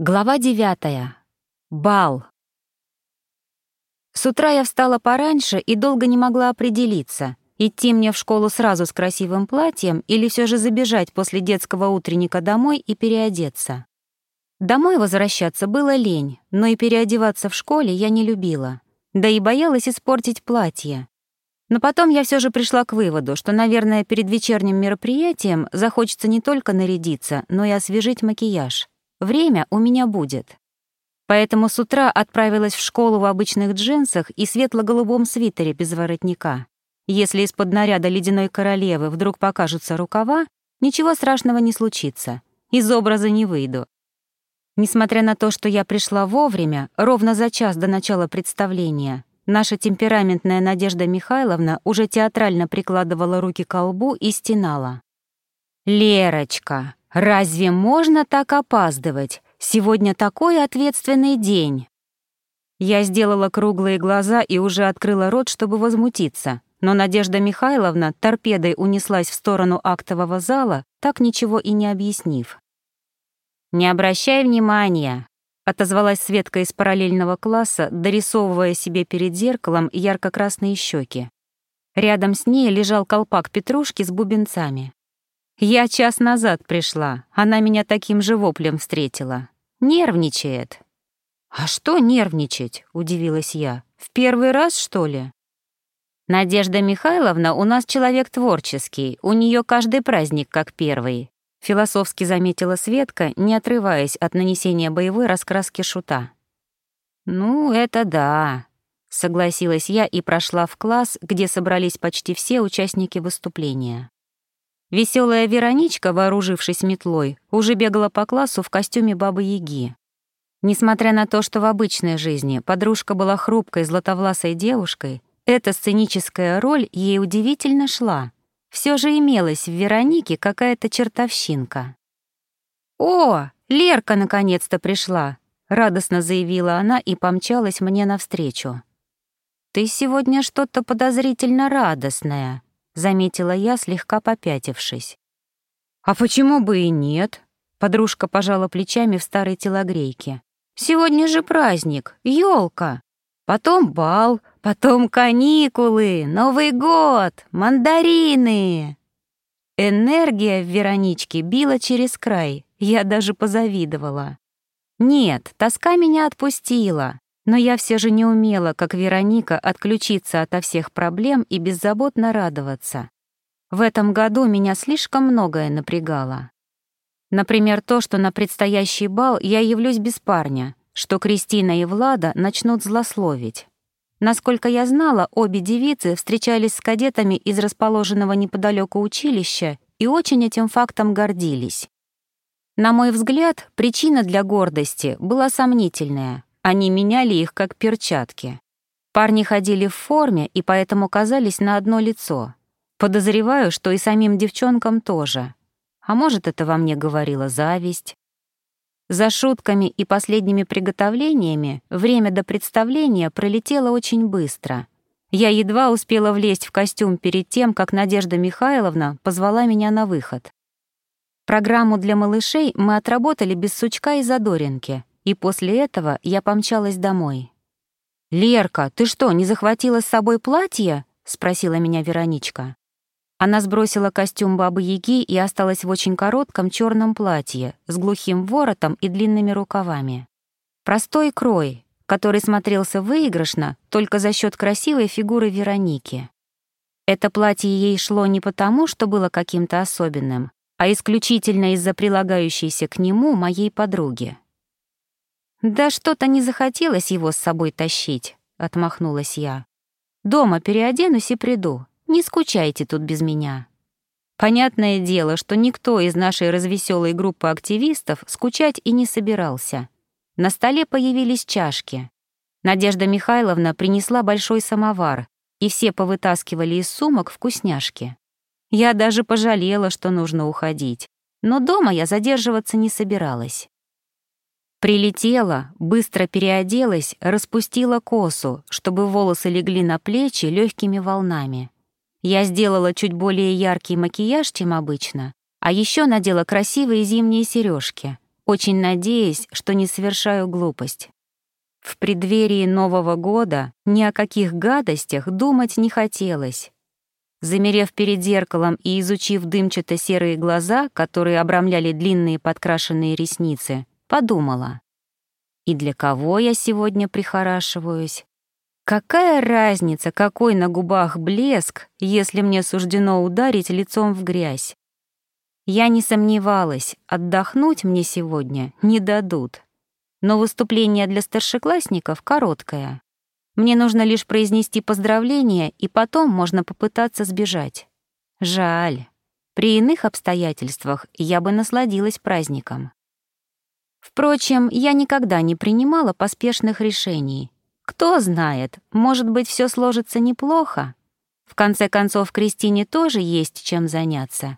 Глава девятая. Бал. С утра я встала пораньше и долго не могла определиться, идти мне в школу сразу с красивым платьем или все же забежать после детского утренника домой и переодеться. Домой возвращаться было лень, но и переодеваться в школе я не любила, да и боялась испортить платье. Но потом я все же пришла к выводу, что, наверное, перед вечерним мероприятием захочется не только нарядиться, но и освежить макияж — Время у меня будет. Поэтому с утра отправилась в школу в обычных джинсах и светло-голубом свитере без воротника. Если из-под наряда ледяной королевы вдруг покажутся рукава, ничего страшного не случится. Из образа не выйду. Несмотря на то, что я пришла вовремя, ровно за час до начала представления, наша темпераментная Надежда Михайловна уже театрально прикладывала руки к лбу и стенала. «Лерочка, Разве можно так опаздывать? Сегодня такой ответственный день. Я сделала круглые глаза и уже открыла рот, чтобы возмутиться, но Надежда Михайловна торпедой унеслась в сторону актового зала, так ничего и не объяснив. «Не обращай внимания», — отозвалась Светка из параллельного класса, дорисовывая себе перед зеркалом ярко-красные щеки. Рядом с ней лежал колпак петрушки с бубенцами. Я час назад пришла, она меня таким же воплем встретила. Нервничает. «А что нервничать?» — удивилась я. «В первый раз, что ли?» «Надежда Михайловна у нас человек творческий, у нее каждый праздник как первый», — философски заметила Светка, не отрываясь от нанесения боевой раскраски шута. «Ну, это да», — согласилась я и прошла в класс, где собрались почти все участники выступления. Веселая Вероничка, вооружившись метлой, уже бегала по классу в костюме Бабы-Яги. Несмотря на то, что в обычной жизни подружка была хрупкой златовласой девушкой, эта сценическая роль ей удивительно шла. Все же имелась в Веронике какая-то чертовщинка. «О, Лерка наконец-то пришла!» — радостно заявила она и помчалась мне навстречу. «Ты сегодня что-то подозрительно радостное», заметила я, слегка попятившись. «А почему бы и нет?» — подружка пожала плечами в старой телогрейке. «Сегодня же праздник, елка, потом бал, потом каникулы, Новый год, мандарины!» Энергия в Вероничке била через край, я даже позавидовала. Нет, тоска меня отпустила. Но я все же не умела, как Вероника, отключиться ото всех проблем и беззаботно радоваться. В этом году меня слишком многое напрягало. Например, то, что на предстоящий бал я явлюсь без парня, что Кристина и Влада начнут злословить. Насколько я знала, обе девицы встречались с кадетами из расположенного неподалеку училища и очень этим фактом гордились. На мой взгляд, причина для гордости была сомнительная — они меняли их как перчатки. Парни ходили в форме и поэтому казались на одно лицо. Подозреваю, что и самим девчонкам тоже. А может, это во мне говорила зависть. За шутками и последними приготовлениями время до представления пролетело очень быстро. Я едва успела влезть в костюм перед тем, как Надежда Михайловна позвала меня на выход. Программу для малышей мы отработали без сучка и задоринки, и после этого я помчалась домой. «Лерка, ты что, не захватила с собой платье?» — спросила меня Вероничка. Она сбросила костюм Бабы-Яги и осталась в очень коротком черном платье с глухим воротом и длинными рукавами. Простой крой, который смотрелся выигрышно только за счет красивой фигуры Вероники. Это платье ей шло не потому, что было каким-то особенным, а исключительно из-за прилагающейся к нему моей подруги. «Да что-то не захотелось его с собой тащить», — отмахнулась я. «Дома переоденусь и приду. Не скучайте тут без меня». Понятное дело, что никто из нашей развеселой группы активистов скучать и не собирался. На столе появились чашки. Надежда Михайловна принесла большой самовар, и все повытаскивали из сумок вкусняшки. Я даже пожалела, что нужно уходить, но дома я задерживаться не собиралась. Прилетела, быстро переоделась, распустила косу, чтобы волосы легли на плечи легкими волнами. Я сделала чуть более яркий макияж, чем обычно, а еще надела красивые зимние сережки. очень надеясь, что не совершаю глупость. В преддверии Нового года ни о каких гадостях думать не хотелось. Замерев перед зеркалом и изучив дымчато-серые глаза, которые обрамляли длинные подкрашенные ресницы, подумала. И для кого я сегодня прихорашиваюсь? Какая разница, какой на губах блеск, если мне суждено ударить лицом в грязь? Я не сомневалась, отдохнуть мне сегодня не дадут. Но выступление для старшеклассников короткое. Мне нужно лишь произнести поздравление, и потом можно попытаться сбежать. Жаль. При иных обстоятельствах я бы насладилась праздником. Впрочем, я никогда не принимала поспешных решений. Кто знает, может быть, все сложится неплохо. В конце концов, Кристине тоже есть чем заняться.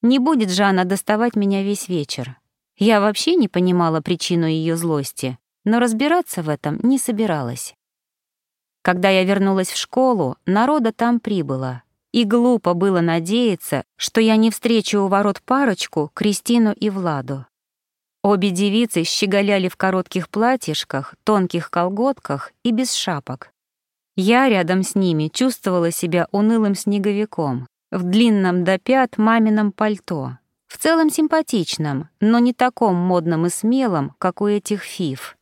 Не будет же она доставать меня весь вечер. Я вообще не понимала причину ее злости, но разбираться в этом не собиралась. Когда я вернулась в школу, народа там прибыло, и глупо было надеяться, что я не встречу у ворот парочку, Кристину и Владу. Обе девицы щеголяли в коротких платьишках, тонких колготках и без шапок. Я рядом с ними чувствовала себя унылым снеговиком, в длинном до пят мамином пальто, в целом симпатичном, но не таком модном и смелом, как у этих фиф.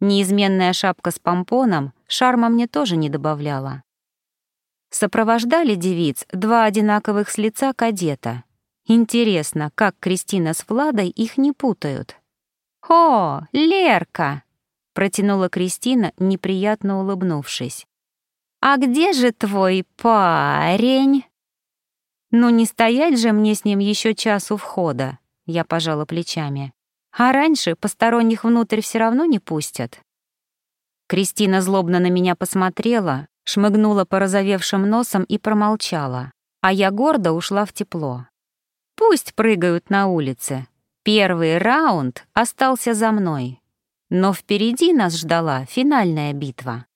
Неизменная шапка с помпоном шарма мне тоже не добавляла. Сопровождали девиц два одинаковых с лица кадета. Интересно, как Кристина с Владой их не путают. «О, Лерка!» — протянула Кристина, неприятно улыбнувшись. «А где же твой парень?» «Ну не стоять же мне с ним еще час у входа», — я пожала плечами. А раньше посторонних внутрь все равно не пустят. Кристина злобно на меня посмотрела, шмыгнула порозовевшим носом и промолчала, а я гордо ушла в тепло. Пусть прыгают на улице. Первый раунд остался за мной. Но впереди нас ждала финальная битва.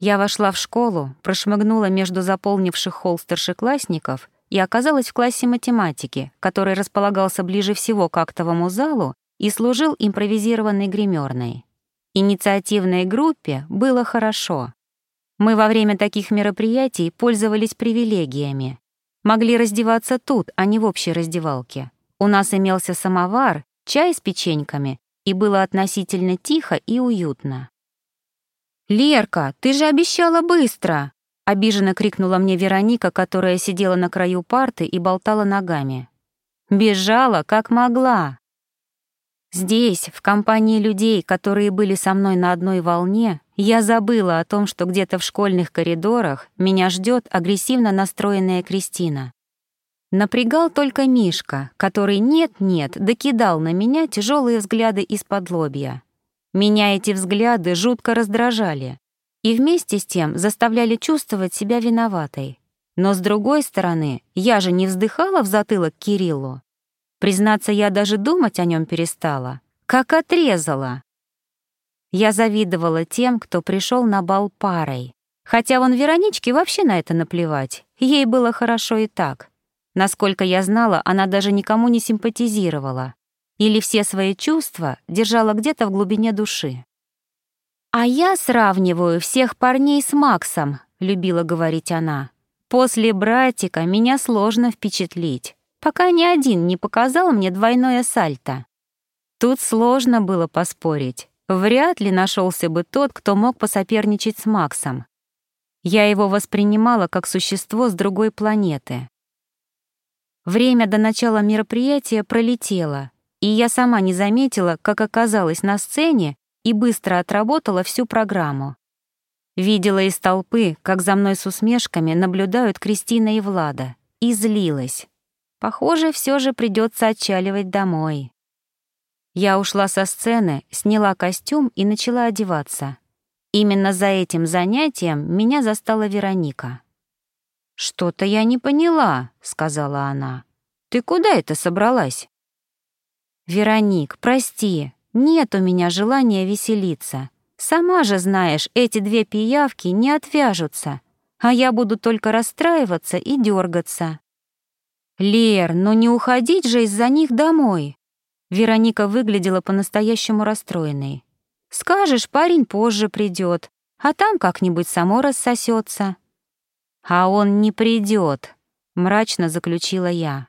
Я вошла в школу, прошмыгнула между заполнивших холл старшеклассников и оказалась в классе математики, который располагался ближе всего к актовому залу и служил импровизированной гримерной. Инициативной группе было хорошо. Мы во время таких мероприятий пользовались привилегиями. Могли раздеваться тут, а не в общей раздевалке. У нас имелся самовар, чай с печеньками, и было относительно тихо и уютно. «Лерка, ты же обещала быстро!» Обиженно крикнула мне Вероника, которая сидела на краю парты и болтала ногами. Бежала, как могла. Здесь, в компании людей, которые были со мной на одной волне, я забыла о том, что где-то в школьных коридорах меня ждет агрессивно настроенная Кристина. Напрягал только Мишка, который нет-нет докидал на меня тяжелые взгляды из-под лобья. Меня эти взгляды жутко раздражали и вместе с тем заставляли чувствовать себя виноватой. Но с другой стороны, я же не вздыхала в затылок Кириллу. Признаться, я даже думать о нем перестала. Как отрезала. Я завидовала тем, кто пришел на бал парой. Хотя вон Вероничке вообще на это наплевать. Ей было хорошо и так. Насколько я знала, она даже никому не симпатизировала. Или все свои чувства держала где-то в глубине души. «А я сравниваю всех парней с Максом», — любила говорить она. «После братика меня сложно впечатлить, пока ни один не показал мне двойное сальто». Тут сложно было поспорить. Вряд ли нашелся бы тот, кто мог посоперничать с Максом. Я его воспринимала как существо с другой планеты. Время до начала мероприятия пролетело, и я сама не заметила, как оказалась на сцене и быстро отработала всю программу. Видела из толпы, как за мной с усмешками наблюдают Кристина и Влада, и злилась. Похоже, все же придется отчаливать домой. Я ушла со сцены, сняла костюм и начала одеваться. Именно за этим занятием меня застала Вероника. «Что-то я не поняла», — сказала она. «Ты куда это собралась?» «Вероник, прости, нет у меня желания веселиться. Сама же знаешь, эти две пиявки не отвяжутся, а я буду только расстраиваться и дергаться. Лер, но ну не уходить же из-за них домой. Вероника выглядела по-настоящему расстроенной. «Скажешь, парень позже придет, а там как-нибудь само рассосется. «А он не придет, мрачно заключила я.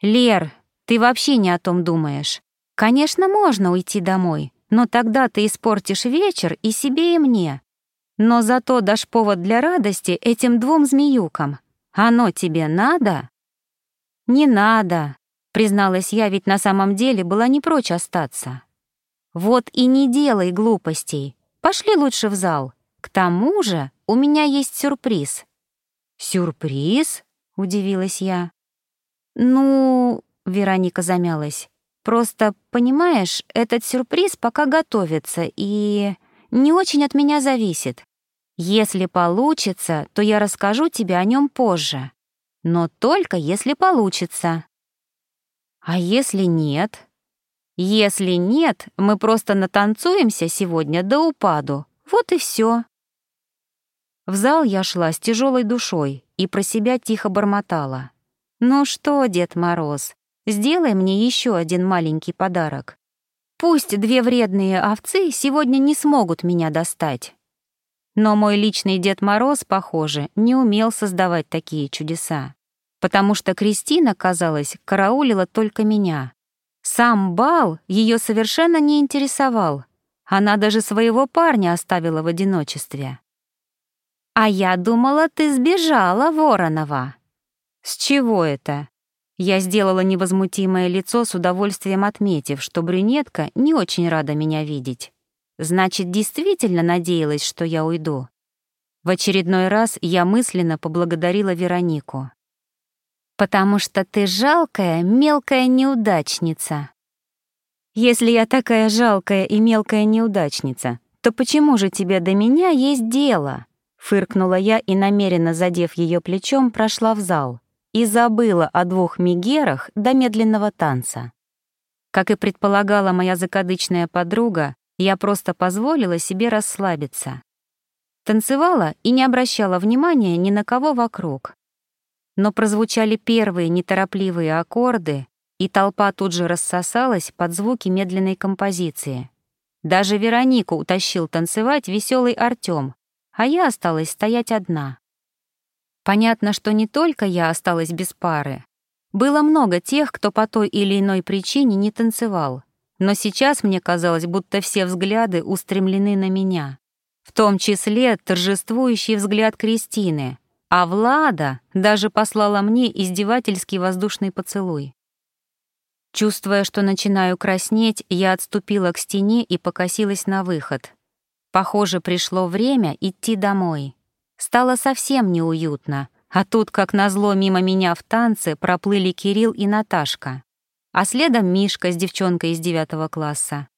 «Лер, ты вообще не о том думаешь. Конечно, можно уйти домой, но тогда ты испортишь вечер и себе, и мне. Но зато дашь повод для радости этим двум змеюкам. Оно тебе надо?» «Не надо», — призналась я, ведь на самом деле была не прочь остаться. «Вот и не делай глупостей. Пошли лучше в зал. К тому же у меня есть сюрприз». «Сюрприз?» — удивилась я. «Ну...» — Вероника замялась. «Просто, понимаешь, этот сюрприз пока готовится и не очень от меня зависит. Если получится, то я расскажу тебе о нем позже. Но только если получится». «А если нет?» «Если нет, мы просто натанцуемся сегодня до упаду. Вот и все. В зал я шла с тяжелой душой и про себя тихо бормотала. «Ну что, Дед Мороз, сделай мне еще один маленький подарок. Пусть две вредные овцы сегодня не смогут меня достать». Но мой личный Дед Мороз, похоже, не умел создавать такие чудеса, потому что Кристина, казалось, караулила только меня. Сам бал ее совершенно не интересовал. Она даже своего парня оставила в одиночестве. «А я думала, ты сбежала, Воронова». «С чего это?» Я сделала невозмутимое лицо с удовольствием отметив, что брюнетка не очень рада меня видеть. Значит, действительно надеялась, что я уйду. В очередной раз я мысленно поблагодарила Веронику. «Потому что ты жалкая, мелкая неудачница». «Если я такая жалкая и мелкая неудачница, то почему же тебе до меня есть дело?» Фыркнула я и, намеренно задев ее плечом, прошла в зал и забыла о двух мигерах до медленного танца. Как и предполагала моя закадычная подруга, я просто позволила себе расслабиться. Танцевала и не обращала внимания ни на кого вокруг. Но прозвучали первые неторопливые аккорды, и толпа тут же рассосалась под звуки медленной композиции. Даже Веронику утащил танцевать веселый Артём, а я осталась стоять одна. Понятно, что не только я осталась без пары. Было много тех, кто по той или иной причине не танцевал, но сейчас мне казалось, будто все взгляды устремлены на меня. В том числе торжествующий взгляд Кристины, а Влада даже послала мне издевательский воздушный поцелуй. Чувствуя, что начинаю краснеть, я отступила к стене и покосилась на выход. Похоже, пришло время идти домой. Стало совсем неуютно, а тут, как назло, мимо меня в танце проплыли Кирилл и Наташка, а следом Мишка с девчонкой из девятого класса.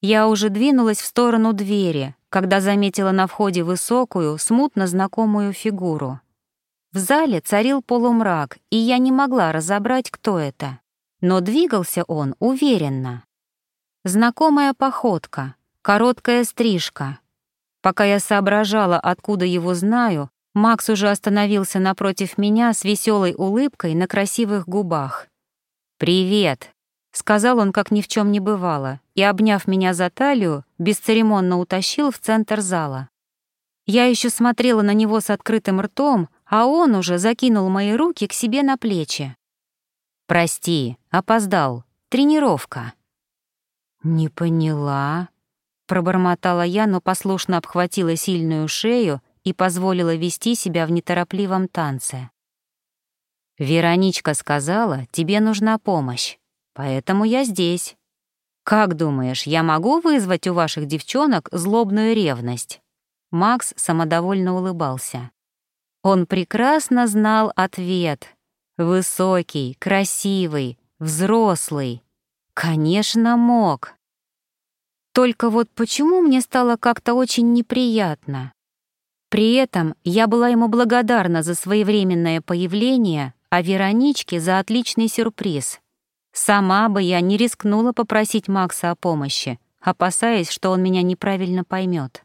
Я уже двинулась в сторону двери, когда заметила на входе высокую, смутно знакомую фигуру. В зале царил полумрак, и я не могла разобрать, кто это. Но двигался он уверенно. Знакомая походка, Короткая стрижка. Пока я соображала, откуда его знаю, Макс уже остановился напротив меня с веселой улыбкой на красивых губах. «Привет», — сказал он, как ни в чем не бывало, и, обняв меня за талию, бесцеремонно утащил в центр зала. Я еще смотрела на него с открытым ртом, а он уже закинул мои руки к себе на плечи. «Прости, опоздал. Тренировка». «Не поняла», Пробормотала я, но послушно обхватила сильную шею и позволила вести себя в неторопливом танце. «Вероничка сказала, тебе нужна помощь, поэтому я здесь. Как думаешь, я могу вызвать у ваших девчонок злобную ревность?» Макс самодовольно улыбался. Он прекрасно знал ответ. Высокий, красивый, взрослый. Конечно, мог. Только вот почему мне стало как-то очень неприятно? При этом я была ему благодарна за своевременное появление, а Вероничке за отличный сюрприз. Сама бы я не рискнула попросить Макса о помощи, опасаясь, что он меня неправильно поймет.